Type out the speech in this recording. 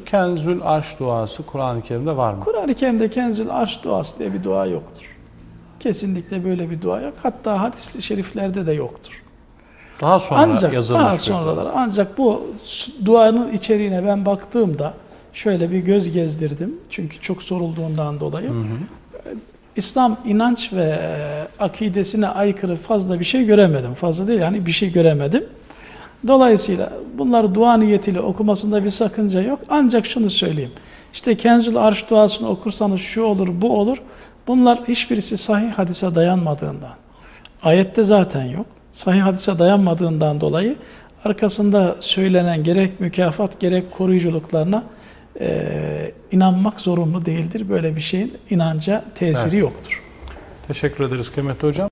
Kenzül Arş duası Kur'an-ı Kerim'de var mı? Kur'an-ı Kerim'de Kenzül Arş duası diye bir dua yoktur. Kesinlikle böyle bir dua yok. Hatta hadis-i şeriflerde de yoktur. Daha sonra ancak yazılmış daha sonralar ancak bu duanın içeriğine ben baktığımda şöyle bir göz gezdirdim. Çünkü çok sorulduğundan dolayı. Hı hı. İslam inanç ve e, akidesine aykırı fazla bir şey göremedim. Fazla değil yani bir şey göremedim. Dolayısıyla bunları dua niyetiyle okumasında bir sakınca yok. Ancak şunu söyleyeyim. İşte Kenzül Arş duasını okursanız şu olur, bu olur. Bunlar hiçbirisi sahih hadise dayanmadığından. Ayette zaten yok. Sahih hadise dayanmadığından dolayı arkasında söylenen gerek mükafat gerek koruyuculuklarına e, inanmak zorunlu değildir. Böyle bir şeyin inanca tesiri Evet. yoktur. Teşekkür ederiz kıymetli hocam.